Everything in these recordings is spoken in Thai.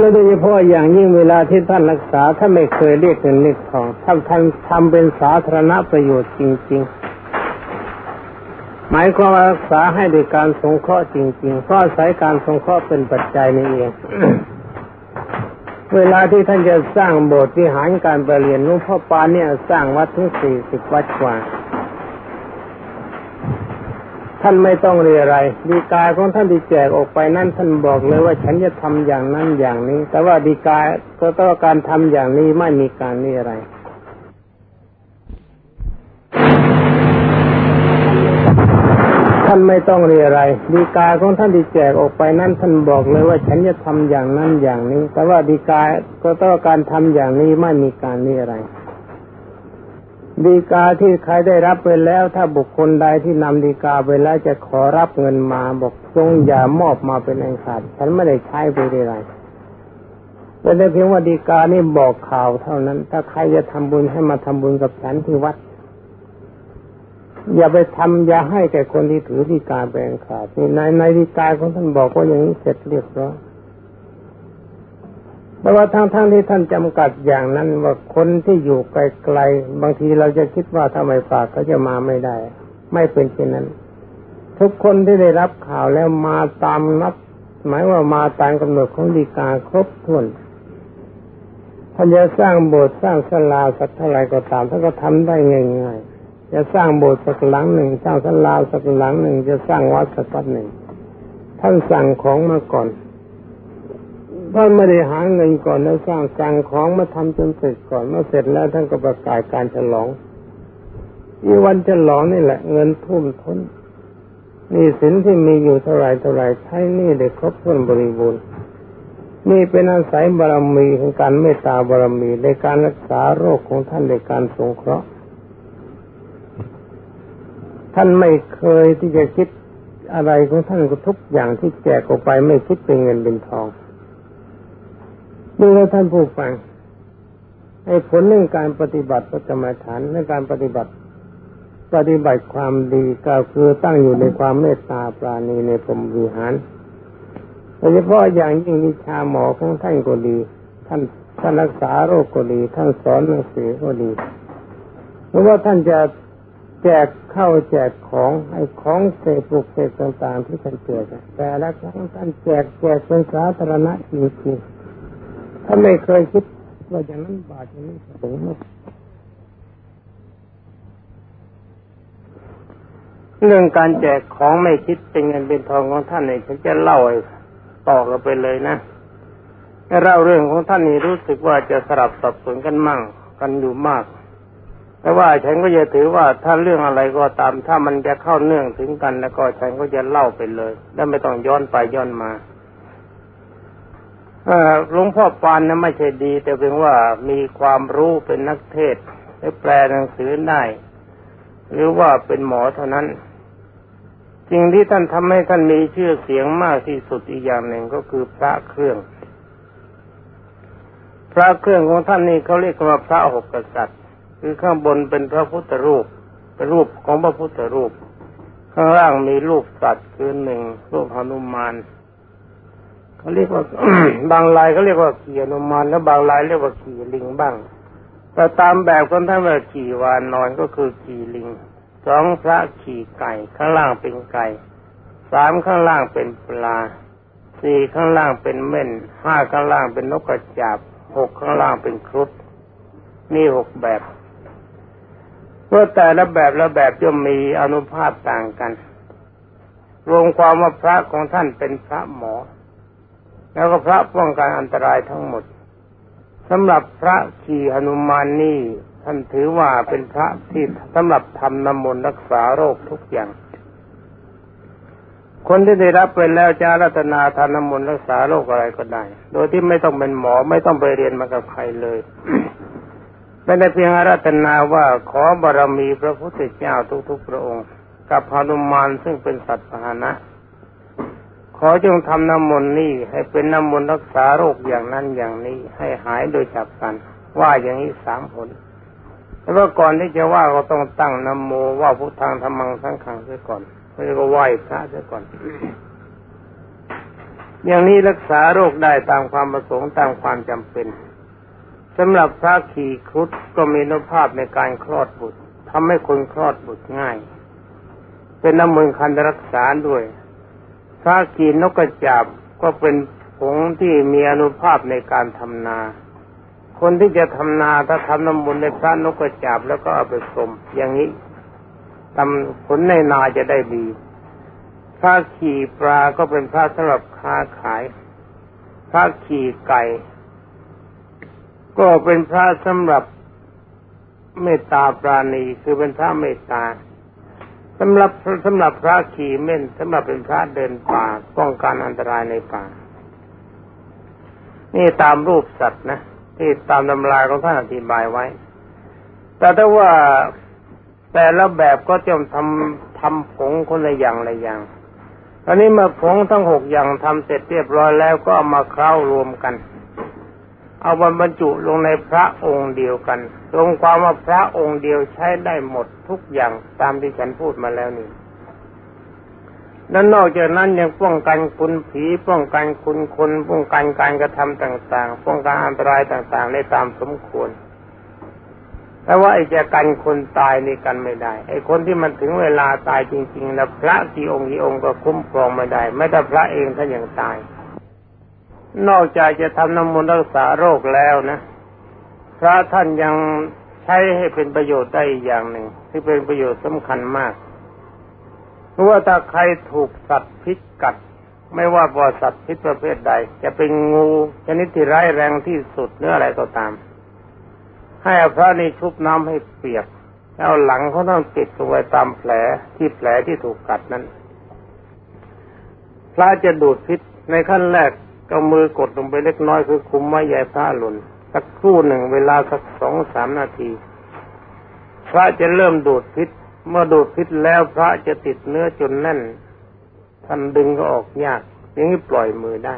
และโดยเฉพาะอย่างยิ่งเวลาที่ท่านรักษาท่านไม่เคยเรียกเงินเรียกทองท่านท่านทำเป็นสาธารณประโยชน์จริง ๆ หมายความว่ารักษาให้ด้วยการสงเคราะห์จริงๆเพราะอายการสงเคราะห์เป็นปัจจัยนี่เองเวลาที่ท่านจะสร้างโบสถ์วิหารการประเรียนหลวงพ่อปานเนี่ยสร้างวัดถึงสี่สิบวัดกว่า ท่านไม่ต้องเรียอะไรดีกายของท่านที่แจกออกไปนั่นท่านบอกเลยว่าฉันจะทำอย่างนั้นอย่างนี้ แต่ว่าดีกายก็ต้องการทำอย่างนี้ไม่มีการเรียอะไรท่านไม่ต้องเรียอะไรดีกาของท่านที่แจกออกไปนั่นท่านบอกเลยว่าฉันจะทำอย่างนั้นอย่างนี้ แต่ว่าดีกาก็ต้องการทำอย่างนี้ไม่มีการเรียอะไร ดีกาที่ใครได้รับไปแล้ว ถ้าบุคคลใดที่นำดีกาไปแล้วจะขอรับเงินมาบอกจงอย่ามอบมาเป็นอันขาดฉันไม่ได้ใช้ไปได้ไรแต่ได้เพียงว่าดีกานี่บอกข่าวเท่านั้น ถ้าใครจะทำบุญให้มาทำบุญกับฉันที่วัด อย่าไปทำอย่าให้แก่คนที่ถือดีกาแบ่งขาดนี่ในในดีกาของท่านบอกว่าอย่างนี้เสร็จเรียบร้อย แต่ว่าทั้งทั้งที่ท่านจำกัดอย่างนั้นว่าคนที่อยู่ไกลๆบางทีเราจะคิดว่าถ้าไมฝากเขาจะมาไม่ได้ ไม่เป็นเช่นนั้น ทุกคนที่ได้รับข่าวแล้วมาตามนับ หมายว่ามาตามกำหนดของดีกาครบถ้วนท่านจะสร้างโบสถ์สร้างศาลาสักเท่าไรก็ตามท่านก็ทำได้ง่ายๆจะสร้างโบสถ์สักหลังหนึ่งสร้างศาลาสักหลังหนึ่งจะสร้างวัดสักวัดหนึ่งท่านสั่งของมาก่อน ท่านไม่ได้หาเงินก่อนแล้วสร้างสั่งของมาทำจนเสร็จก่อนเมื่อเสร็จแล้วท่านก็ประกาศการฉลองอีวันฉลองนี่แหละ เงินทุ่มท้นนี่สินที่มีอยู่เท่าไรเท่าไรใช้นี่ได้ครบถ้วนบริบูรณ์นี่เป็นอาศัยบารมีของการเมตตาบารมีในการรักษาโรคของท่านในการสงเคราะห์ ท่านไม่เคยที่จะคิดอะไรของท่านก็ทุกอย่างที่แจกออกไปไม่คิดเป็นเงินเป็นทอง ดูแลท่านผู้ฟังให้ผลเรื่องการปฏิบัติพระกรรมฐานในการปฏิบัติ ปฏิบัติความดีก็คือตั้งอยู่ในความเมตตาปราณีในพรมวิหารโดยเฉพาะอย่างยิ่งวิชาหมอของท่านก็ดี ท่านท่านรักษาโรคก็ดี ท่านสอนหนังสือก็ดีเพราะว่าท่านจะแจกเข้าแจกของไอ้ของเศษปลุกเศษต่างๆที่ท่านแจกแต่ละครั้งท่านแจกแจกเป็นสาธารณะจริงๆ ท่านไม่เคยคิดว่าอย่างนั้นบาทอย่างนี้สูงเรื่องการแจกของไม่คิดเป็นเงินเป็นทองของท่านเนี่ยฉันจะเล่าต่อกันไปเลยนะเล่าเรื่องของท่านนี่รู้สึกว่าจะสลับสับสนกันมั่งกันอยู่มาก แต่ว่าฉันก็จะถือว่าถ้าเรื่องอะไรก็ตาม ถ้ามันจะเข้าเนื่องถึงกันแล้วก็ฉันก็จะเล่าไปเลย แล้วไม่ต้องย้อนไปย้อนมา หลวงพ่อปานนะไม่ใช่ดี แต่เพียงว่ามีความรู้เป็นนักเทศได้แปลหนังสือได้ หรือว่าเป็นหมอเท่านั้นสิ่งที่ท่านทำให้ท่านมีชื่อเสียงมากที่สุดอีกอย่างหนึ่งก็คือพระเครื่อง พระเครื่องของท่านนี่เขาเรียกว่าพระหกกษัตริย์ คือข้างบนเป็นพระพุทธรูปเป็นรูปของพระพุทธรูป ข้างล่างมีรูปสัตว์คือหนึ่งรูปหนุมาน เขาเรียกว่าบางลายเขาเรียกว่าขี่นุมานแล้วบางลายเรียกว่าขี่ลิงบ้าง แต่ตามแบบคนท่านว่าขี่วานนอนก็คือขี่ลิงสองพระขี่ไก่ข้างล่างเป็นไก่สามข้างล่างเป็นปลาสี่ข้างล่างเป็นเม่นห้าข้างล่างเป็นนกกระจาบหกข้างล่างเป็นครุฑมีหกแบบเมื่อแต่ละแบบละแบบย่อมมีอนุภาพต่างกัน รวมความว่าพระของท่านเป็นพระหมอ แล้วก็พระป้องกันอันตรายทั้งหมดสำหรับพระขี่หนุมานนี่ท่านถือว่าเป็นพระที่สำหรับทำน้ำมนต์รักษาโรคทุกอย่าง คนที่ได้รับไปแล้วจะรัตนาทานน้ำมนต์รักษาโรคอะไรก็ได้ โดยที่ไม่ต้องเป็นหมอไม่ต้องไปเรียนมากับใครเลยเป็นแต่เพียงรัตนาว่าขอบารมีพระพุทธเจ้าทุกๆพระองค์ กับพานุมานซึ่งเป็นสัตว์พาหนะ ขอจงทำน้ำมนต์นี่ให้เป็นน้ำมนต์รักษาโรคอย่างนั้นอย่างนี้ ให้หายโดยจับกัน ว่าอย่างนี้สามผลแต่ว่าก่อนที่จะว่าก็ต้องตั้งนโมว่าพุทธังธรรมังสังขังเสียก่อนไม่ก็ไหว้พระเสียก่อน อย่างนี้รักษาโรคได้ตามความประสงค์ตามความจำเป็นสำหรับพระขี่ครุฑก็มีนุภาพในการคลอดบุตรทำให้คนคลอดบุตรง่าย เป็นน้ำมือคันรักษาด้วย พระขี่นกกระจาบก็เป็นผงที่มีอนุภาพในการทำนา คนที่จะทำนาถ้าทำน้ำมูลในพระนกกระจาบแล้วก็เอาไปสมอย่างนี้ทำผลในนาจะได้ดีพระขี่ปลาก็เป็นพระสำหรับค้าขาย พระขี่ไก่ ก็เป็นพระสำหรับเมตตาปราณีคือเป็นพระเมตตา สำหรับสำหรับพระขี่เม่นสำหรับเป็นพระเดินป่าป้องกันอันตรายในป่า นี่ตามรูปสัตว์นะที่ตามตำราของท่านอธิบายไว้ แต่ถ้าว่าแต่ละแบบก็จะทำทำผงคนละอย่างละอย่างอันนี้มาผงทั้งหกอย่างทำเสร็จเรียบร้อยแล้วก็เอามาเคล้ารวมกัน เอาบรรจุลงในพระองค์เดียวกันรวมความว่าพระองค์เดียวใช้ได้หมดทุกอย่างตามที่ฉันพูดมาแล้วนี่และนอกจากนั้นยังป้องกันคุณผีป้องกันคุณคนป้องกันการกระทำต่าง ๆ ป้องกันอันตรายต่างๆในตามสมควร แต่ว่าไอ้จะกันคนตายนี่กันไม่ได้ ไอ้คนที่มันถึงเวลาตายจริงๆแล้วพระกี่องค์กี่องค์ก็คุ้มครองไม่ได้ ไม่แต่พระเองท่านยังตาย นอกจากจะทำน้ำมนต์รักษาโรคแล้วนะ พระท่านยังใช้ให้เป็นประโยชน์ได้อีกอย่างหนึ่งที่เป็นประโยชน์สำคัญมากเพราะว่าถ้าใครถูกสัตว์พิษกัด ไม่ว่าบอสัตว์พิษประเภทใด จะเป็นงูชนิดที่ร้ายแรงที่สุดเนื้ออะไรก็ตาม ให้พระนี่ชุบน้ำให้เปียกแล้วหลังเขาต้องติดตัวไว้ตามแผลที่แผลที่ถูกกัดนั้น พระจะดูดพิษในขั้นแรก ก็มือกดลงไปเล็กน้อยคือคุมไว้ใหญ่พระหล่นสักครู่หนึ่งเวลาสักสองสามนาทีพระจะเริ่มดูดพิษ เมื่อดูดพิษแล้วพระจะติดเนื้อจนแน่นท่านดึงก็ออกยากอย่างนี้ปล่อยมือได้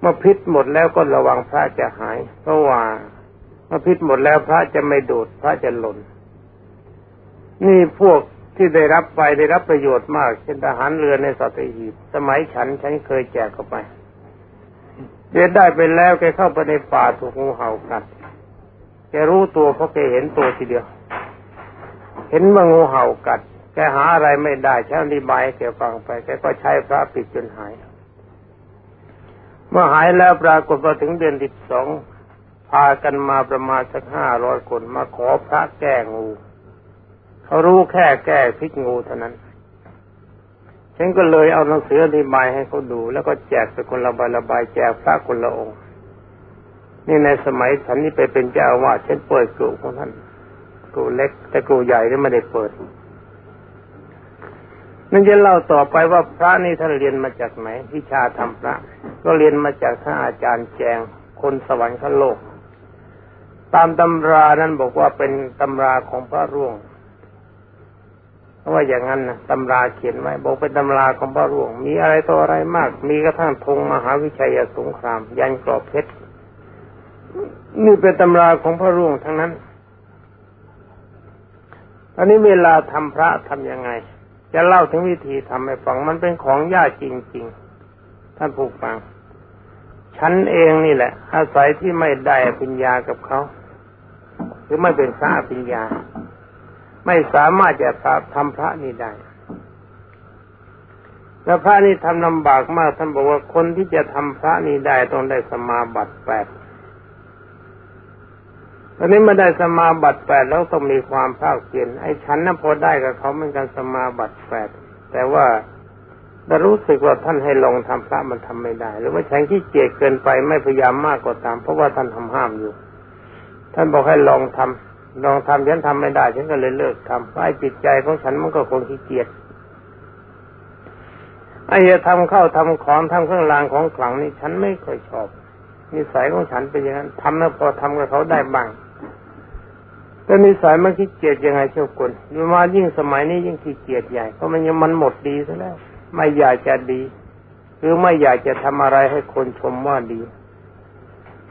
เมื่อพิษหมดแล้วก็ระวังพระจะหาย เพราะว่าเมื่อพิษหมดแล้วพระจะไม่ดูดพระจะหล่น นี่พวกที่ได้รับไปได้รับประโยชน์มากเช่นทหารเรือในสัตหีบสมัยฉันฉันเคยแจกเข้าไป เดี๋ยวได้ไปแล้วแกเข้าไปในป่าถูกงูเห่ากัดแกรู้ตัวเพราะแกเห็นตัวทีเดียว เห็นว่างูเห่ากัด แกหาอะไรไม่ได้ใช้อธิบายแกฟังไป แกก็ใช้พระปิดจนหาย เมื่อหายแล้วปรากฏว่าถึงเดือนสิบสองพากันมาประมาณสักห้าร้อยคนมาขอพระแก้งู เขารู้แค่แก้พิษงูเท่านั้น ฉันก็เลยเอาหนังสืออธิบายให้เขาดู แล้วก็แจกไปคนละใบละใบแจกพระคนละองค์ นี่ในสมัยฉันนี่ไปเป็นเจ้าอาวาสฉันเปิดกลุ่ของท่านกลุ่เล็ก แต่กลุ่ใหญ่นี่ไม่ได้เปิดนั่นจะเล่าต่อไปว่าพระนี่ท่านเรียนมาจากไหนวิชาทำพระ ก็เรียนมาจากท่านอาจารย์แจง คนสวรรค์ขั้นโลก ตามตำรานั้นบอกว่าเป็นตำราของพระร่วง เพราะว่าอย่างนั้นนะตำราเขียนไว้บอกเป็นตำราของพระร่วง มีอะไรต่ออะไรมาก มีกระทั่งธงมหาวิชัยสงคราม ยันกรอบเพชรนี่เป็นตำราของพระร่วงทั้งนั้นอันนี้เวลาทำพระทํำยังไง จะเล่าถึงวิธีทำให้ฟังมันเป็นของยากจริง ๆ ท่านผู้ฟัง ฉันเองนี่แหละ อาศัยที่ไม่ได้ปัญญากับเขาคือไม่เป็นพระปัญญา ไม่สามารถจะทำพระนี่ได้แล้วพระนี่ทำลำบากมากท่านบอกว่าคนที่จะทำพระนี่ได้ต้องได้สมาบัติแปดตอนนี้มาได้สมาบัติแปดแล้วต้องมีความภาคเพียรไอ้ฉันนั้นพอได้กับเขาเหมือนกันสมาบัติแปดแต่ว่าแต่รู้สึกว่าท่านให้ลงทำพระมันทำไม่ได้ หรือว่าฉันที่เกียจเกินไปไม่พยายามมากก็ตาม เพราะว่าท่านทำห้ามอยู่ ท่านบอกให้ลองทำ ลองทำฉันทำไม่ได้ ฉันก็เลยเลิกทำเพราะจิตใจของฉันมันก็คงขี้เกียจไอ้จะทำเข้าทำของทำเครื่องรางของขลังนี่ฉันไม่ค่อยชอบนิสัยของฉันเป็นอย่างนั้นทำแล้วพอทำกับเขาได้บ้างแต่นิสัยมันขี้เกียจยังไงเชี่ยวคนมายิ่งสมัยนี้ยิ่งขี้เกียจใหญ่เพราะมันยังมันหมดดีซะแล้ว ไม่อยากจะดี หรือไม่อยากจะทำอะไรให้คนชมว่าดี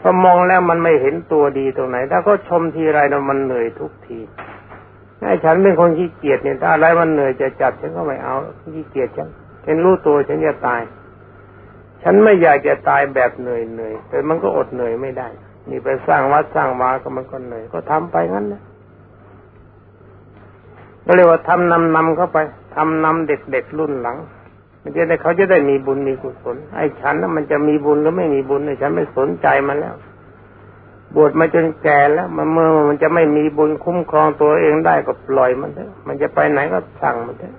พอมองแล้วมันไม่เห็นตัวดีตรงไหน ถ้าก็ชมทีไรนะมันเหนื่อยทุกทีไอ้ฉันเป็นคนขี้เกียจเนี่ยถ้าอะไรมันเหนื่อยจะจับฉันก็ไม่เอาขี้เกียจฉันฉันรู้ตัวฉันจะตาย ฉันไม่อยากจะตายแบบเหนื่อยเหนื่อยแต่มันก็อดเหนื่อยไม่ได้นี่ไปสร้างวัดสร้างวาก็มันก็เหนื่อยก็ทำไปงั้นนะก็เรียกว่าทำนำนำเข้าไปทำนำเด็กๆรุ่นหลัง มันจะได้เขาจะได้มีบุญมีกุศลไอ้ฉันนั้นมันจะมีบุญหรือไม่มีบุญเนี่ยฉันไม่สนใจมันแล้ว บวชมาจนแก่แล้ว มันเมื่อมันจะไม่มีบุญคุ้มครองตัวเองได้ก็ปล่อยมันเถอะมันจะไปไหนก็สั่งมันเถอะ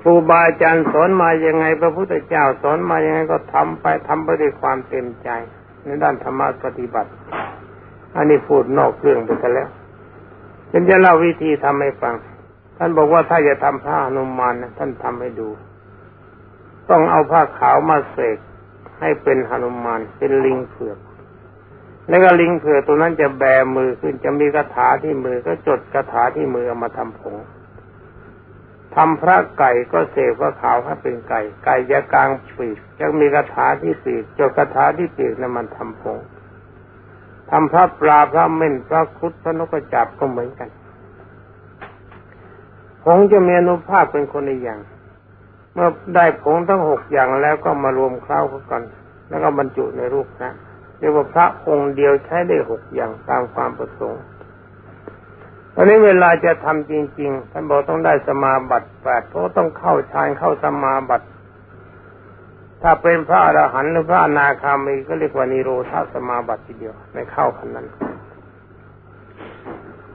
ครูบาอาจารย์สอนมายังไง พระพุทธเจ้าสอนมายังไงก็ทำไปทำไปด้วยความเต็มใจ ในด้านธรรมะปฏิบัติ อันนี้พูดนอกเรื่องไปแล้วฉันจะเล่าวิธีทำให้ฟัง ท่านบอกว่าถ้าจะทำผ้าหนุมานนะท่านทำให้ดู ต้องเอาผ้าขาวมาเสกให้เป็นหนุมานเป็นลิงเผือกแล้วก็ลิงเผือกตัวนั้นจะแบมือขึ้นจะมีคาถาที่มือก็จดคาถาที่มือเอามาทำผงทำพระไก่ก็เสกพระขาวให้เป็นไก่ ไก่จะกลางปีกจะมีคาถาที่ปีกจดคาถาที่ปีกนั้นมันทำผงทำพระปลาพระเม่นพระคุดพระนกกระจาบก็เหมือนกัน ผงจะมีอนุภาพเป็นคนในอย่าง เมื่อได้ผงทั้งหกอย่างแล้วก็มารวมเคล้ากัน แล้วก็บรรจุในรูปนะเรียกว่าพระองค์เดียวใช้ได้หกอย่างตามความประสงค์ตอนนี้เวลาจะทำจริง ๆ ท่านบอกต้องได้สมาบัติแปดเพราะต้องเข้าฌานเข้าสมาบัติถ้าเป็นพระอรหันต์หรือพระอนาคามีก็เรียกว่านิโรธาสมาบัติทีเดียวในเข้าพันนั้น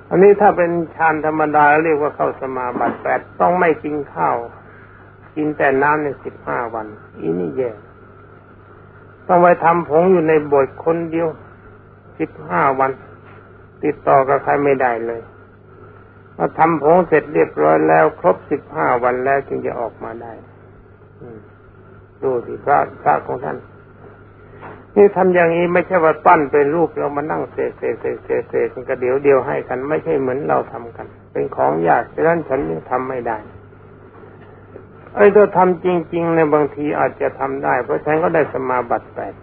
อันนี้ถ้าเป็นฌานธรรมดาเรียกว่าเข้าสมาบัติแปดต้องไม่กินข้าว กินแต่น้ำในสิบห้าวัน อีนี่แย่ต้องไปทำผงอยู่ในบทคนเดียวสิบห้าวัน ติดต่อกับใครไม่ได้เลยพอทำผงเสร็จเรียบร้อยแล้ว ครบสิบห้าวันแล้วจึงจะออกมาได้ดูสิพระพระของท่าน นี่ทำอย่างนี้ไม่ใช่ว่าปั้นเป็นรูปเรามานั่งเสกเสกเสกเสกเสกกันเดี๋ยวเดียวให้กัน ไม่ใช่เหมือนเราทำกัน เป็นของยากดังนั้นฉันยังทำไม่ได้ไอ้ถ้าทำจริงๆในบางทีอาจจะทำได้ เพราะฉันก็ได้สมาบัติแปด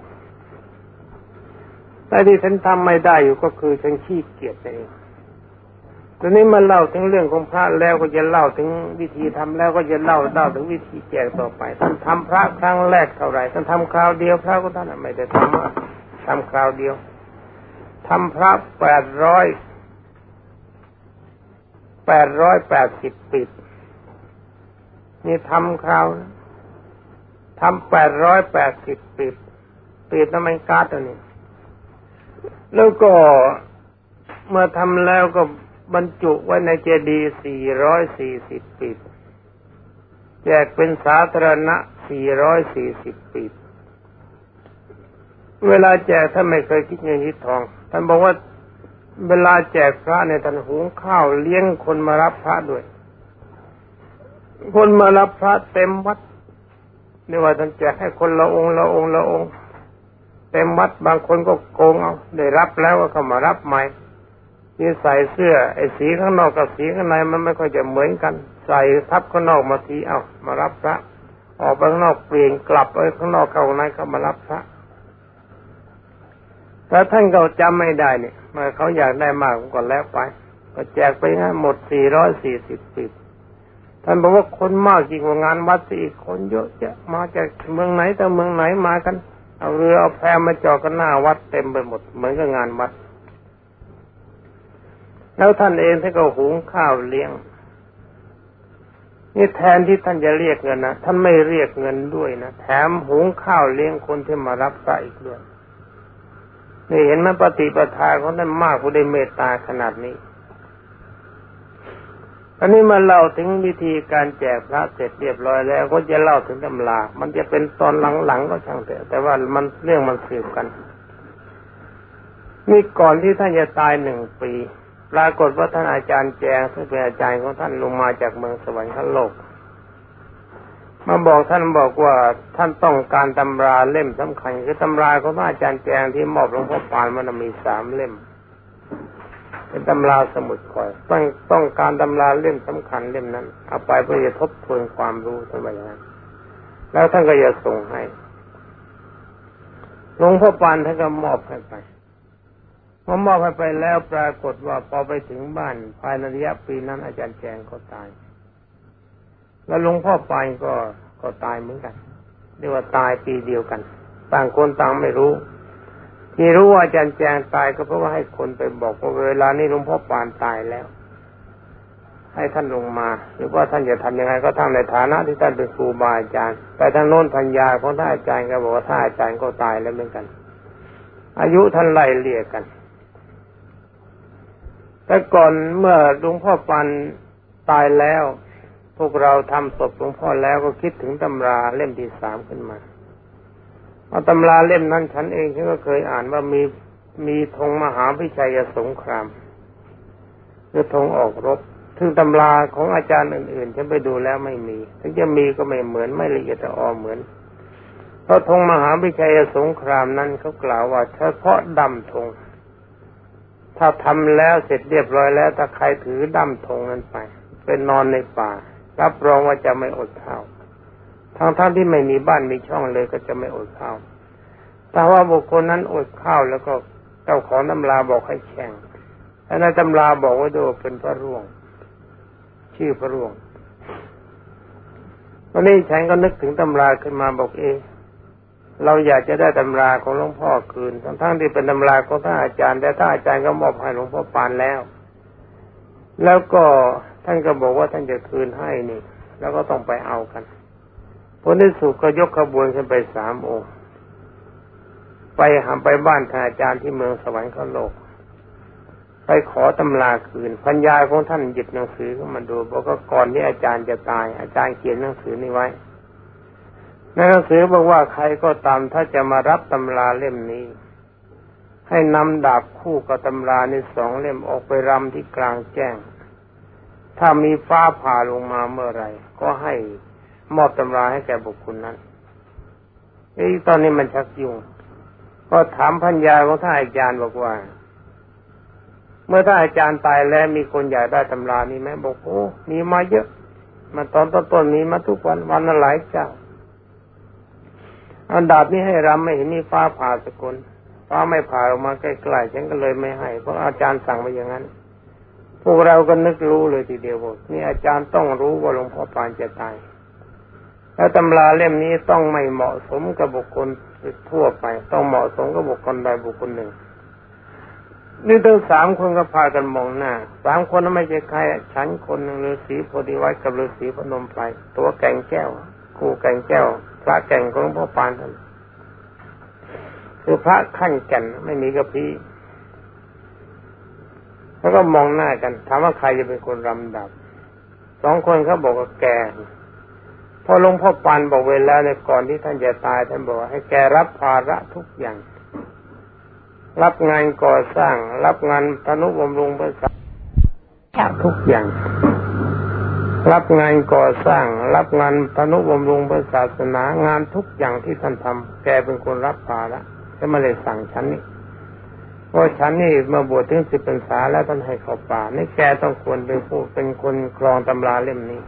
แต่ที่ฉันทำไม่ได้อยู่ก็คือฉันขี้เกียจเอง ตอนนี้มาเล่าถึงเรื่องของพระแล้วก็จะเล่าถึงวิธีทำแล้วก็จะเล่าเล่าถึงวิธีแจกต่อไป ท่านทำพระครั้งแรกเท่าไหร่ท่านทำคราวเดียวพระก็ท่านไม่ได้ทำทำคราวเดียวทำพระแปดร้อยแปดร้อยแปดสิบปิดนี่ทำคราวทำแปดร้อยแปดสิบปิดปิดทำไมกาตัวนี้ แล้วก็เมื่อทำแล้วก็ บรรจุไว้ในเจดีย์440 ปีแจกเป็นสาธารณะ 440 ปีเวลาแจกท่านไม่เคยคิดเงินคิดทอง ท่านบอกว่าเวลาแจกพระในท่านหุงข้าวเลี้ยงคนมารับพระด้วย คนมารับพระเต็มวัดนี่ว่าท่านแจกให้คนละองค์ละองค์ละองค์เต็มวัดบางคนก็โกงเอาได้รับแล้วก็เข้ามารับใหม่ นี่ใส่เสื้อไอ้สีข้างนอกกับสีข้างในมันไม่ค่อยจะเหมือนกัน ใส่ทับข้างนอกมาทีเอามารับพระ ออกไปข้างนอกเปลี่ยนกลับไปข้างนอกเข้าในเขามารับพระแต่ท่านก็จำไม่ได้เนี่ยมาเขาอยากได้มากก็แล้วไป ก็แจกไปนะหมดสี่ร้อยสี่สิบสิบท่านบอกว่าคนมากจริงกว่างานวัดสีคนเยอะจะมาจากเมืองไหนแต่เมืองไหนมากัน เอาเรือเอาแพมาจอดกันหน้าวัดเต็มไปหมดเหมือนกับงานวัด แล้วท่านเองท่านก็หุงข้าวเลี้ยง นี่แทนที่ท่านจะเรียกเงินนะท่านไม่เรียกเงินด้วยนะแถมหุงข้าวเลี้ยงคนที่มารับพระอีกด้วยนี่เห็นไหมปฏิปทาของท่านมากผู้ได้เมตตาขนาดนี้อันนี้มาเล่าถึงวิธีการแจกพระเสร็จเรียบร้อยแล้ว ก็จะเล่าถึงตำรามันจะเป็นตอนหลังๆก็ช่างเถอะแต่ว่ามันเรื่องมันสืบกัน นี่ก่อนที่ท่านจะตายหนึ่งปี ปรากฏว่าท่านอาจารย์แจงซึ่งเป็นอาจารย์ของท่านลงมาจากเมืองสวรรค์ขั้นโลกมาบอกท่านบอกว่าท่านต้องการตำราเล่มสำคัญคือตำราของท่านอาจารย์แจงที่มอบหลวงพ่อปานมันมีสามเล่ม เป็นตำราสมุดคอยต้องต้องการตำราเล่มสำคัญเล่มนั้น เอาไปเพื่อจะทบทวนความรู้ท่านว่าอย่างนั้นแล้วท่านก็จะส่งให้หลวงพ่อปานท่านก็มอบให้ไป พอมอบให้ไปแล้วปรากฏว่าพอไปถึงบ้าน ภายในระยะปีนั้น อาจารย์แจงก็ตาย แล้วหลวงพ่อไปก็ก็ก็ตายเหมือนกันเรียกว่าตายปีเดียวกัน ต่างคนต่างไม่รู้ ที่รู้ว่าอาจารย์แจงตายก็เพราะว่าให้คนไปบอกว่าเวลานี้หลวงพ่อปานตายแล้ว ให้ท่านลงมา หรือว่าท่านจะทำยังไงก็ทำในฐานะที่ท่านเป็นครูบาอาจารย์ แต่ทางโน้นพัญญาของท่านอาจารย์ก็บอกว่าท่านอาจารย์ก็ตายแล้วเหมือนกัน อายุท่านไล่เลี่ยกัน แต่ก่อนเมื่อหลวงพ่อปันตายแล้ว พวกเราทำศพหลวงพ่อแล้วก็คิดถึงตำราเล่มที่สามขึ้นมาเอาตำราเล่มนั้นฉันเองฉันก็เคยอ่านว่ามีมีธงมหาวิชัยสงครามคือธงออกรบซึ่งตำราของอาจารย์อื่นๆฉันไปดูแล้วไม่มีถึงจะมีก็ไม่เหมือนไม่ละเอียดอ่อนเหมือน เพราะธงมหาวิชัยสงครามนั้นเขากล่าวว่าเฉพาะดำธง ถ้าทำแล้วเสร็จเรียบร้อยแล้วถ้าใครถือดำธงนั้นไปเป็นนอนในป่า รับรองว่าจะไม่อดข้าวทั้งท่านที่ไม่มีบ้านมีช่องเลยก็จะไม่อดข้าวแต่ว่าบุคคลนั้นอดข้าวแล้วก็เจ้าของตำราบอกให้แข่งแต่ในตำราบอกว่าดูเป็นพระร่วง ชื่อพระร่วงวันนี้ฉันก็นึกถึงตำราขึ้นมาบอกเอ เราอยากจะได้ตำราของหลวงพ่อคืน ทั้งๆที่เป็นตำราของท่านอาจารย์แต่ท่านอาจารย์ก็มอบให้หลวงพ่อปานแล้ว แล้วก็ท่านก็บอกว่าท่านจะคืนให้นี่ แล้วก็ต้องไปเอากันผลที่สุดก็ยกขบวนขึ้นไปสามองค์ไปหาไปบ้านท่านอาจารย์ที่เมืองสวรรค์ขโลก ไปขอตำราคืนพัญญาของท่านหยิบหนังสือขึ้นมาดูบอกว่าก่อนที่อาจารย์จะตาย อาจารย์เขียนหนังสือนี้ไว้ ในหนังสือบอกว่าใครก็ตามถ้าจะมารับตำราเล่มนี้ ให้นำดาบคู่กับตำราในสองเล่มออกไปรำที่กลางแจ้ง ถ้ามีฟ้าผ่าลงมาเมื่อไรก็ให้มอบตำราให้แก่บุคคลนั้นไอ้ตอนนี้มันชักยุ่งก็ถามพัญญาของท่านอาจารย์บอกว่า เมื่อท่านอาจารย์ตายแล้วมีคนอยากได้ตำรานี้ไหมบอกโอ้มีมาเยอะ มาตอนต้นๆนี้มาทุกวันวันละหลายเจ้า อันดาบนี้ให้รำไม่เห็นมีฟ้าผ่าสกุลฟ้าไม่ผ่าออกมาใกล้ๆฉันก็เลยไม่ให้ เพราะอาจารย์สั่งมาอย่างนั้น พวกเราก็นึกรู้เลยทีเดียวบอกนี่อาจารย์ต้องรู้ว่าหลวงพ่อปานจะตาย แล้วตำราเล่มนี้ต้องไม่เหมาะสมกับบุคคลทั่วไป ต้องเหมาะสมกับบุคคลใดบุคคลหนึ่ง นี่ทั้งสามคนก็พากันมองหน้าสามคนนั้นไม่ใช่ใครฉันคนหนึ่งฤาษีโพธิวัตกับฤาษีพนมไพรตัวแก่งแก้วคู่แก่งแก้ว พระแก่งของพ่อปานท่านคือพระขั้นแก่นไม่มีกระพี้แล้วก็มองหน้ากันถามว่าใครจะเป็นคนรำดับสองคนเขาบอกว่าแกพอหลวงพ่อปานบอกเวลาในก่อนที่ท่านจะตายท่านบอกให้แกรับภาระทุกอย่าง รับงานก่อสร้าง รับงานธนุบำรุงบริษัททุกอย่าง รับงานก่อสร้าง รับงานธนุบำรุงพระศาสนางานทุกอย่างที่ท่านทำแกเป็นคนรับภาระจะม่ได้สั่งฉันนี่เพราะฉันนี่มาบวชถึงสิบพรรษาแล้วท่านให้เข้าป่านี่แกต้องควรเป็นผู้เป็นคนครองตำราเล่มนี้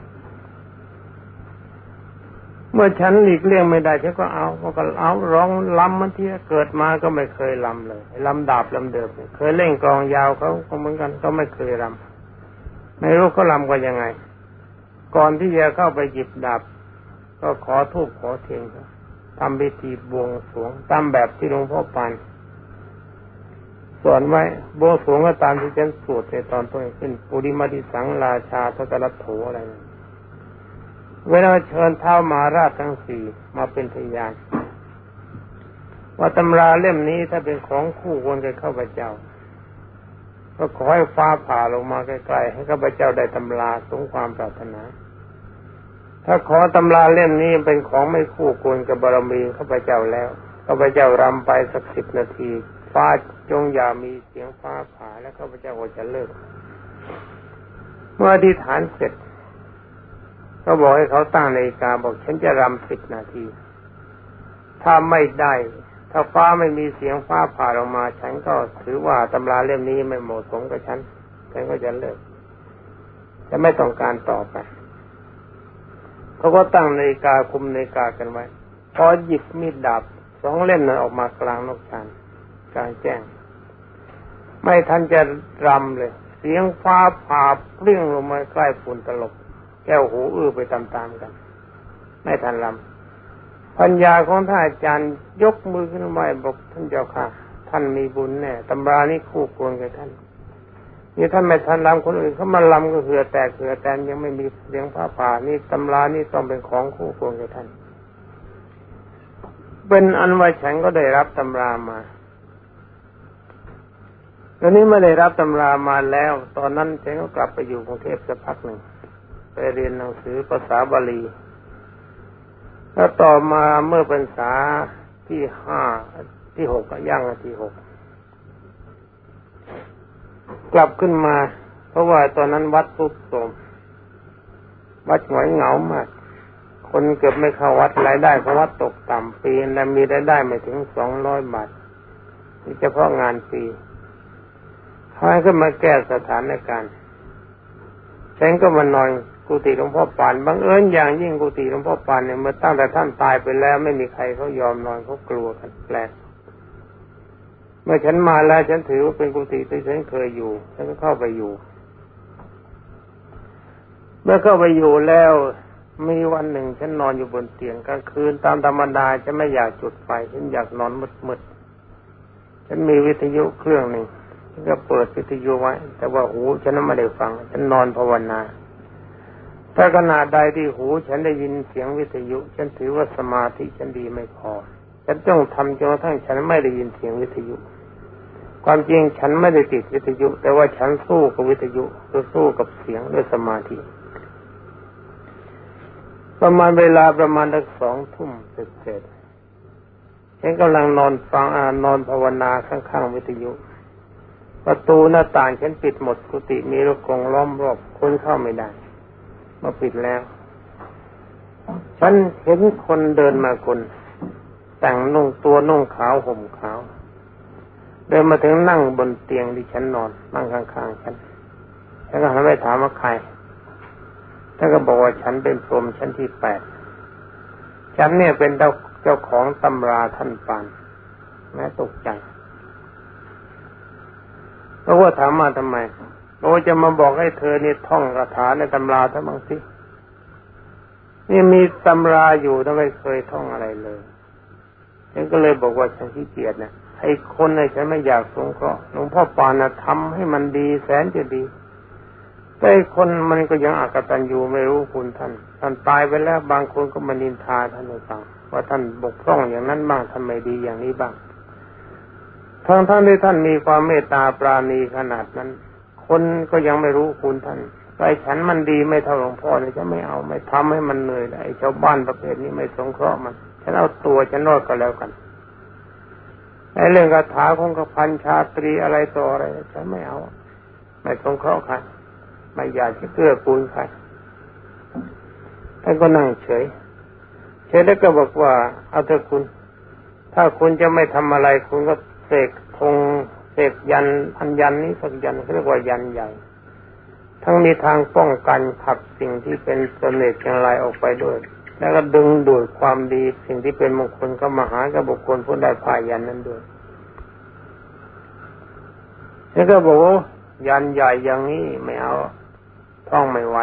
เมื่อฉันหลีกเลี่ยงไม่ได้ฉันก็เอาก็เอาร้องลำมันที่เกิดมาก็ไม่เคยลำเลยลำดาบลำเดิมเคยเล่นกองยาวเขาก็เหมือนกันก็ไม่เคยลำไม่รู้เขาลำกันยังไง ก่อนที่จะเข้าไปหยิบดับก็ขอทูบขอเทียนทำพิธีบวงสวงตามแบบที่หลวงพ่อปานสอนไว้บวงสวงก็ตามที่ฉันสวดในตอนต้นขึ้นปุริมาติสังราชาทัตรัตโถอะไรนะเวลาเชิญเท้ามาราชทั้งสี่มาเป็นพยานว่าตำราเล่มนี้ถ้าเป็นของคู่ควรกับข้าพเจ้า ก็ขอให้ฟ้าผ่าลงมาใกล้ๆให้ข้าพเจ้าได้ตำราสงความปรารถนา ถ้าขอตำราเล่มนี้เป็นของไม่คู่ควรกับบารมีข้าพเจ้าแล้วข้าพเจ้ารำไปสักสิบนาที ฟ้าจงอย่ามีเสียงฟ้าผ่าแล้วข้าพเจ้าก็จะเลิก เมื่ออธิษฐานเสร็จ ก็บอกให้เขาตั้งนาฬิกาบอกฉันจะรำสิบนาที ถ้าไม่ได้ ถ้าฟ้าไม่มีเสียงฟ้าผ่าออกมา ฉันก็ถือว่าตำราเล่มนี้ไม่เหมาะสมกับฉัน ฉันก็จะเลิก จะไม่ต้องการต่อไป เขาก็ตั้งนาฬิกาคุมนาฬิกากันไว้ พอหยิบมีดดาบสองเล่มนั้นออกมากลางนกชันกลางแจ้ง ไม่ทันจะรำเลย เสียงฟ้าผ่าเปรี้ยงลงมาใกล้ฝุ่นตลบ แก้วหูอื้อไปตามๆกัน ไม่ทันลำ พัญญาของท่านอาจารย์ยกมือขึ้นไหวบอกท่านเจ้าค่ะ ท่านมีบุญแน่ตำรานี้คู่ควรกับท่านนี่ท่านไม่ทันลำคนอื่นเขามาลำก็เหือแตกเหือแตนยังไม่มีเสียงผ้าป่านี่ตำรานี่ต้องเป็นของคู่ควรกับท่าน เป็นอันว่าฉันก็ได้รับตำรามาตอนนี้ไม่ได้รับตำรามาแล้ว ตอนนั้นฉันก็กลับไปอยู่กรุงเทพสักพักหนึ่งไปเรียนหนังสือภาษาบาลี แล้วต่อมาเมื่อเป็นษาที่ห้าที่หกก็ย่างที่หกกลับขึ้นมา เพราะว่าตอนนั้นวัดทุบโทมวัดหงอยเหงามาก คนเกือบไม่เข้าวัดรายได้เพราะวัดตกต่ำปีและมีรายได้ไม่ถึงสองร้อยบาทเฉพาะงานปีท้ายก็มาแก้สถานการณ์ฉันก็มานอน กุฏิหลวงพ่อปานบังเอิญอย่างยิ่งกุฏิหลวงพ่อปานเนี่ยเมื่อตั้งแต่ท่านตายไปแล้ว ไม่มีใครเขายอมนอนเขากลัวกันแปลกเมื่อฉันมาแล้วฉันถือว่าเป็นกุฏิที่ฉันเคยอยู่ฉันก็เข้าไปอยู่ เมื่อเข้าไปอยู่แล้วมีวันหนึ่งฉันนอนอยู่บนเตียงกลางคืนตามธรรมดาฉันไม่อยากจุดไฟฉันอยากนอนมืดๆฉันมีวิทยุเครื่องหนึ่งก็เปิดวิทยุไว้ แต่ว่าหูฉันไม่ได้ฟัง ฉันนอนภาวนา ถ้าขณะใดที่หู ฉันได้ยินเสียงวิทยุ ฉันถือว่าสมาธิฉันดีไม่พอ ฉันต้องทำจนกระทั่งฉันไม่ได้ยินเสียงวิทยุ ความจริงฉันไม่ได้ติดวิทยุ แต่ว่าฉันสู้กับวิทยุคือสู้กับเสียงด้วยสมาธิ ประมาณเวลาประมาณสักสองทุ่มเสร็จฉันกำลังนอนฟังอ่านอนภาวนาข้างๆวิทยุประตูหน้าต่างฉันปิดหมดกุฏิมีลูกกงล้อมรอบคนเข้าไม่ได้ มาปิดแล้ว ฉันเห็นคนเดินมาคน แต่งนุ่งตัวนุ่งขาวห่มขาว เดินมาถึงนั่งบนเตียงที่ฉันนอน นั่งข้างๆฉันฉันก็หันไปถามว่าใครท่านก็บอกว่าฉันเป็นพรหมชั้นที่แปด ฉันเนี่ยเป็นเจ้าของตำราท่านปานแม้ตกใจเพราะว่าถามมาทำไม โอจะมาบอกให้เธอนี่ท่องคาถาในตำราทั้งบางสิ นี่มีตำราอยู่แต่ไมเคยท่องอะไรเลยฉันก็เลยบอกว่าฉันขี้เกียจนะไอ้คนในฉันไม่อยากสงเคราะห์หลวงพ่อปานนะทำให้มันดีแสนจะดีแต่ไอ้คนมันก็ยังอากตันอยู่ไม่รู้คุณท่าน ท่านตายไปแล้วบางคนก็มานินทาท่านให้ฟังว่าท่านบกพร่องอย่างนั้นบ้างทำไมดีอย่างนี้บ้างทั้งท่านที่ท่านมีความเมตตาปราณีขนาดนั้น คนก็ยังไม่รู้คุณท่านไปฉันมันดีไม่เท่าหลวงพ่อเนี่ยจะไม่เอาไม่ทำให้มันเหนื่อยไอ้ชาวบ้านประเภทนี้ไม่สงเคราะห์มันฉันเอาตัวฉันรอดก็แล้วกันไอ้เรื่องคาถาของกพันชาตรีอะไรต่ออะไรฉันไม่เอา ไม่สงเคราะห์ใครไม่อยากจะเกื้อกูลใครท่านก็นั่งเฉย เฉยแล้วก็บอกว่า เอาเถอะคุณ ถ้าคุณจะไม่ทำอะไร คุณก็เสกธง เสกยันอันยันนี้สักยันเรียกว่ายันใหญ่ ทั้งมีทางป้องกันขับสิ่งที่เป็นเสน่ห์จังไรออกไปด้วย แล้วก็ดึงดูดความดีสิ่งที่เป็นมงคลก็มาหากับบุคคลผู้ได้ผ่ายันนั้นด้วยแล้วก็บอกว่ายันใหญ่อย่างนี้ไม่เอาท่องไม่ไหว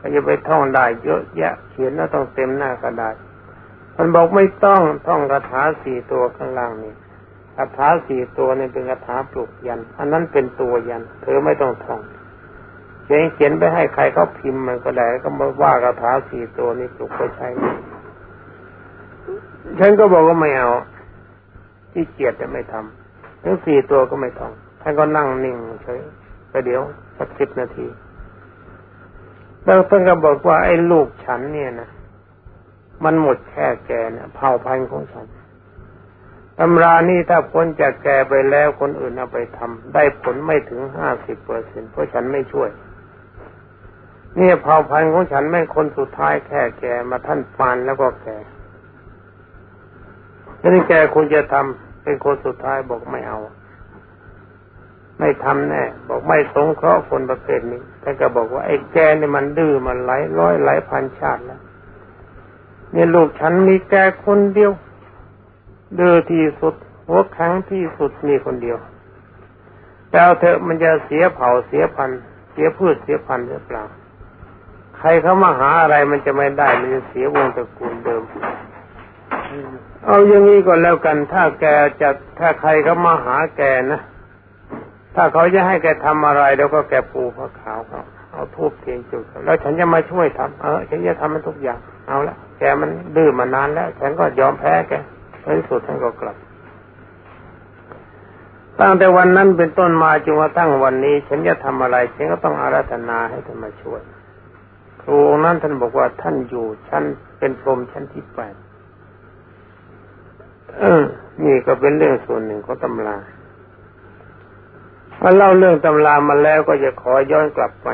ก็จะไปท่องได้เยอะแยะเขียนแล้วต้องเต็มหน้ากระดาษมันบอกไม่ต้องท่องคาถาสี่ตัวข้างล่างนี่าถาสี่ตัวนี่เป็นคาถาปลุกยัน อันนั้นเป็นตัวยัน เธอไม่ต้องท่องเขียนเขียนไปให้ใครเขาพิมพ์มันก็ได้ก็มาว่าคาถาสี่ตัวนี้ปลุกไปใช้ฉันก็บอกว่าไม่เอาที่เกียดจะไม่ทำทั้งสี่ตัวก็ไม่ท่องท่านก็นั่งนิ่งเฉยไปเดี๋ยวสักสิบนาทีแล้วท่านก็บอกว่าไอ้ลูกฉันเนี่ยนะมันหมดแค่แกเนี่ยเผ่าพันธุ์ของฉัน ตำรานี่ถ้าพ้นจากแก่ไปแล้วคนอื่นเอาไปทำได้ผลไม่ถึงห้าสิบเปอร์เซ็นเพราะฉันไม่ช่วย เนี่ยเผ่าพันธุ์ของฉันแม่คนสุดท้ายแค่แก่มาท่านปานแล้วก็แก่นี่แกคุณจะทำเป็นคนสุดท้ายบอกไม่เอา ไม่ทำแน่บอกไม่สงเคราะห์คนประเภทนี้แต่ก็บอกว่าไอ้แกนี่มันดื้อมันหลายร้อยหลายพันชาติแล้วเนี่ยลูกฉันมีแกคนเดียว ดื้อที่สุด หัวแข็งที่สุดมีคนเดียวแต่เอาเถอะมันจะเสียเผ่าเสียพันเสียพืชเสียพันหรือเปล่า ใครเขามาหาอะไรมันจะไม่ได้มันจะเสียวงตระกูลเดิม เอาอย่างนี้ก่อนแล้วกัน ถ้าแกจะถ้าใครเขามาหาแกนะถ้าเขาจะให้แกทำอะไรแล้วก็แกปูผ้าขาวเขาเอาทูบเทียนจุดแล้วฉันจะมาช่วยทำเออฉันจะทำมันทุกอย่าง เอาละแกมันดื้อมานานแล้ว ฉันก็ยอมแพ้แก ในที่สุดท่านก็กลับ ตั้งแต่วันนั้นเป็นต้นมาจนกระทั่งวันนี้ ฉันจะทำอะไรฉันก็ต้องอาราธนาให้ท่านมาช่วยครูนั้นท่านบอกว่าท่านอยู่ชั้นเป็นพรหมชั้นที่แปดนี่ก็เป็นเรื่องส่วนหนึ่งของตำราพอเล่าเรื่องตำรามาแล้วก็จะขอย้อนกลับไป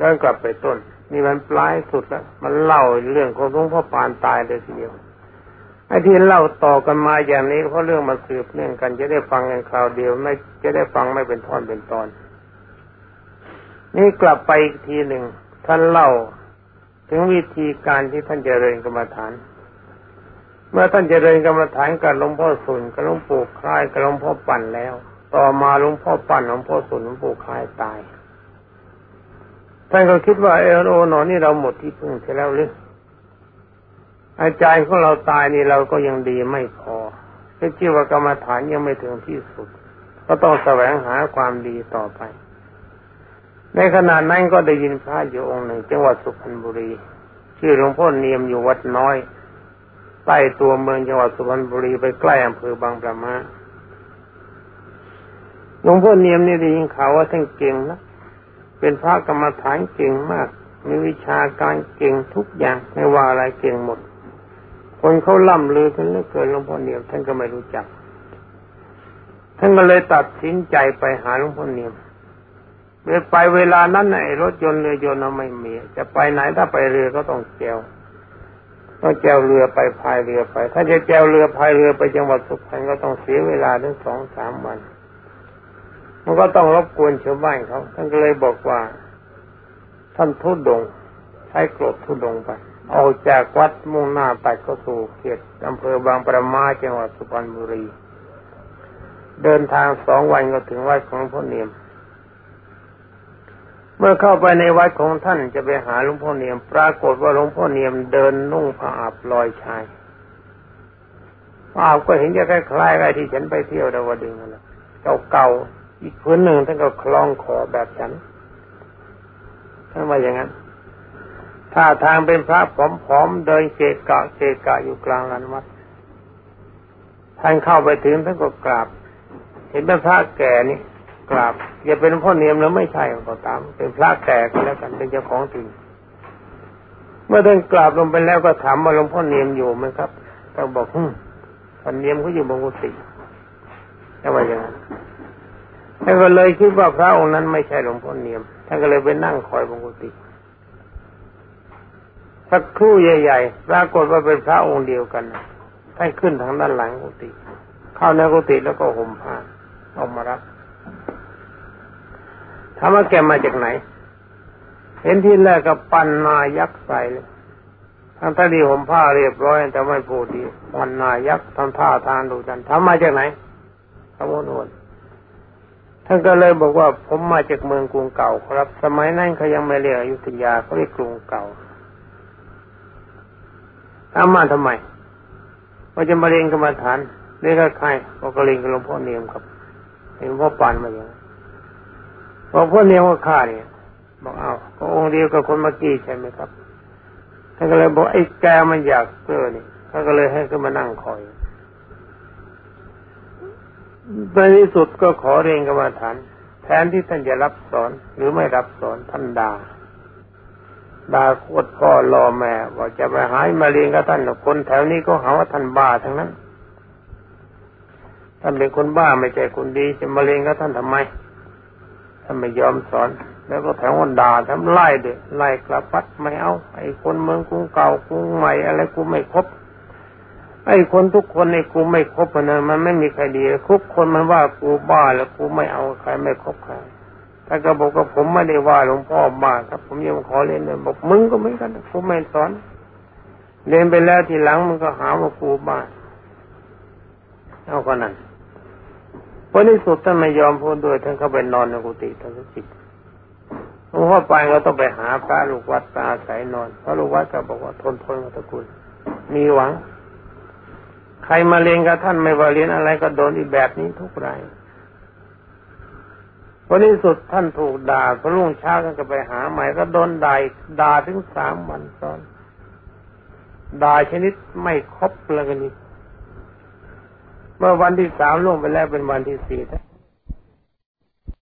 ย้อนกลับไปต้น นี่มันปลายสุดแล้ว มันเล่าเรื่องของหลวงพ่อปานตายเลยทีเดียว ไอ้ที่เล่าต่อกันมาอย่างนี้เพราะเรื่องมาสืบเนื่องกันจะได้ฟังกันคราวเดียวไม่จะได้ฟังไม่เป็นท่อนเป็นตอน นี่กลับไปอีกทีหนึ่งท่านเล่าถึงวิธีการที่ท่านเจริญกรรมฐาน เมื่อท่านเจริญกรรมฐานกับหลวงพ่อสุนกับหลวงปู่คล้ายกับหลวงพ่อปั่นแล้ว ต่อมาหลวงพ่อปั่นหลวงพ่อสุนหลวงปู่คล้ายตายท่านก็คิดว่าเออโอหนอนี่เราหมดที่พึ่งเสียแล้วหรือ อาจารย์ของเราตายนี่เราก็ยังดีไม่พอก็ชื่อว่ากรรมฐานยังไม่ถึงที่สุด ก็ต้องแสวงหาความดีต่อไป ในขณะนั้นก็ได้ยินพระอยู่องค์หนึ่งจังหวัดสุพรรณบุรี ชื่อหลวงพ่อเนียมอยู่วัดน้อยใต้ตัวเมืองจังหวัดสุพรรณบุรีไปใกล้อำเภอบางประมาหลวงพ่อเนียมนี่ได้ยินข่าวว่าท่านเก่งนะเป็นพระกรรมฐานเก่งมาก มีวิชาการเก่งทุกอย่างไม่ว่าอะไรเก่งหมด คนเขาล่ำลือกันเหลือเกินหลวงพ่อเนียมท่านก็ไม่รู้จัก ท่านก็เลยตัดสินใจไปหาหลวงพ่อเนียมไปเวลานั้นไอ้รถยนต์เรือยนต์เราไม่มี จะไปไหนถ้าไปเรือก็ต้องแจวต้องแจวเรือไปพายเรือไป ถ้าจะแจวเรือพายเรือไปจังหวัดสุพรรณก็ต้องเสียเวลาถึงสองสามวัน มันก็ต้องรบกวนชาวบ้านเขาท่านก็เลยบอกว่า ท่านทุดดงใช้กรดทุดดงไป ออกจากวัดมุ่งหน้าไปก็สู่เขตอำเภอบางประมาจังหวัดสุพรรณบุรี เดินทางสองวันก็ถึงวัดของพ่อเนียม เมื่อเข้าไปในวัดของท่านจะไปหาหลวงพ่อเนียม ปรากฏว่าหลวงพ่อเนียมเดินนุ่งผ้าอาบลอยชายผ้าอาบก็เห็นจะคล้ายๆกับที่ฉันไปเที่ยวดาวดึงนั่นแหละเก่าๆอีกพื้นหนึ่งท่านก็คล้องคอแบบฉันท่านว่าอย่างนั้น ถ้าทางเป็นพระผอมๆเดินเกะกะเกะกะอยู่กลางลานวัดท่านเข้าไปถึงท่านก็กราบ เห็นเป็นพระแก่นี่กราบ อย่าเป็นพ่อเนียมแล้วไม่ใช่ก็ตาม เป็นพระแก่ก็แล้วกันเป็นเจ้าของจริงเมื่อท่านกราบลงไปแล้วก็ถามว่าหลวงพ่อเนียมอยู่ไหมครับท่านบอกฮึท่านเนียมเขาอยู่บงกุฏิแค่ว่าอย่างนั้นท่านก็เลยคิดว่าพระองค์นั้นไม่ใช่หลวงพ่อเนียมท่านก็เลยไปนั่งคอยบงกุฏิ สักครู่ใหญ่ๆปรากฏว่าเป็นพระองค์เดียวกันท่านขึ้นทางด้านหลังกุฏิเข้าในกุฏิแล้วก็ห่มผ้าออกมารับถามว่าแกมาจากไหน เห็นที่แรกกับปันนายักษ์ใส่เลยทั้งท่าดีห่มผ้าเรียบร้อยแต่ไม่พูดดีปันนายักษ์ทำท่าทางดูจันทำมาจากไหนขโมนวลท่านก็เลยบอกว่าผมมาจากเมืองกรุงเก่าครับ สมัยนั้นเขายังไม่เรียกอยุธยาเขาเรียกกรุงเก่า ถามมาทำไมว่าจะมาเรียนกรรมฐานเรียกใครบอกก็เรียนกับหลวงพ่อเนียมครับหลวงพ่อปานมาอย่างหลวงพ่อเนียมว่าข้าเนี่ยบอกเอาก็องค์เดียวกับคนเมื่อกี้ใช่ไหมครับท่านก็เลยบอกไอ้แกมันอยากเจอนี่ท่านก็เลยให้ขึ้นมานั่งคอยในที่สุดก็ขอเรียนกรรมฐานแทนที่ท่านจะรับสอนหรือไม่รับสอนท่านด่า ด่าโคตรพ่อรอแม่บอกจะไปหายมาเรียนกับท่านคนแถวนี้ก็หาว่าท่านบ้าทั้งนั้นท่านเป็นคนบ้าไม่ใช่คนดี จะมาเรียนกับท่านทำไมท่านไม่ยอมสอน แล้วก็แถววันด่าทำไล่เด็ไล่กลับปัดไม่เอา ไอ้คนเมืองกรุงเก่ากรุงใหม่อะไรกูไม่ครบไอ้คนทุกคนในกูไม่ครบนะมันไม่มีใครดีทุกคนมันว่ากูบ้าแล้วกูไม่เอาใครไม่ครบใคร ท่านก็บอกว่าผมไม่ได้ว่าหลวงพ่อมาครับ ผมยังขอเรียนเลยบอกมึงก็เหมือนกันผมไม่สอนเรียนไปแล้วทีหลังมันก็หาว่าครูบ้าเอาคนนั้นพอที่สุดท่านไม่ยอมพูดด้วยท่านเข้าไปนอนในกุฏิท่านก็จิตหลวงพ่อไปก็ต้องไปหาพระลูกวัดตาสายนอนพระลูกวัดก็บอกว่าทนทนกับตะกุลมีหวัง ใครมาเรียนกับท่านไม่ว่าเรียนอะไรก็โดนอีแบบนี้ทุกราย วันนี้สุดท่านถูกด่าพระรุ่งเช้าท่านก็ไปหาใหม่ก็โดนด่าด่าถึงสามวันซ้อนด่าชนิดไม่ครบเลยกันนี่เมื่อวันที่สามล่วงไปแล้วเป็นวันที่สี่